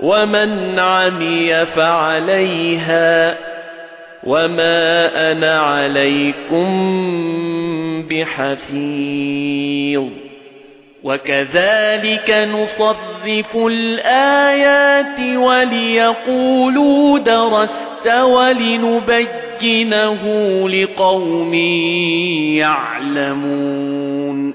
ومن عمي فعليها وما أنا عليكم بحفيظ وكذلك نصرف الآيات وليقولوا درست ولنبينه لقوم يعلمون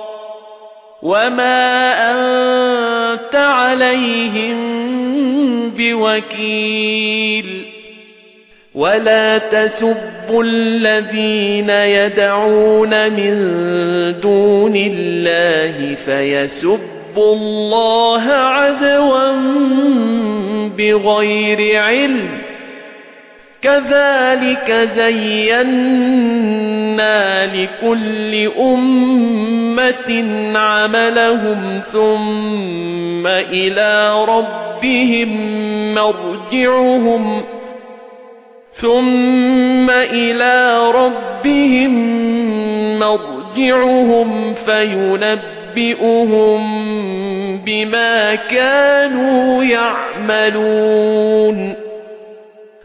وما أنت عليهم بوكيل ولا تسبوا الذين يدعون من دون الله فيسبوا الله عدوا بغير علم كذلك زينا لكل أمة عملهم ثم إلى ربهم مرجعهم ثُمَّ إِلَى رَبِّهِمْ مَرْجِعُهُمْ فَيُنَبِّئُهُم بِمَا كَانُوا يَعْمَلُونَ.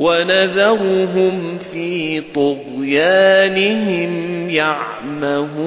وَنَذَرُهُمْ فِي طُغْيَانِهِمْ يَعْمَهُونَ.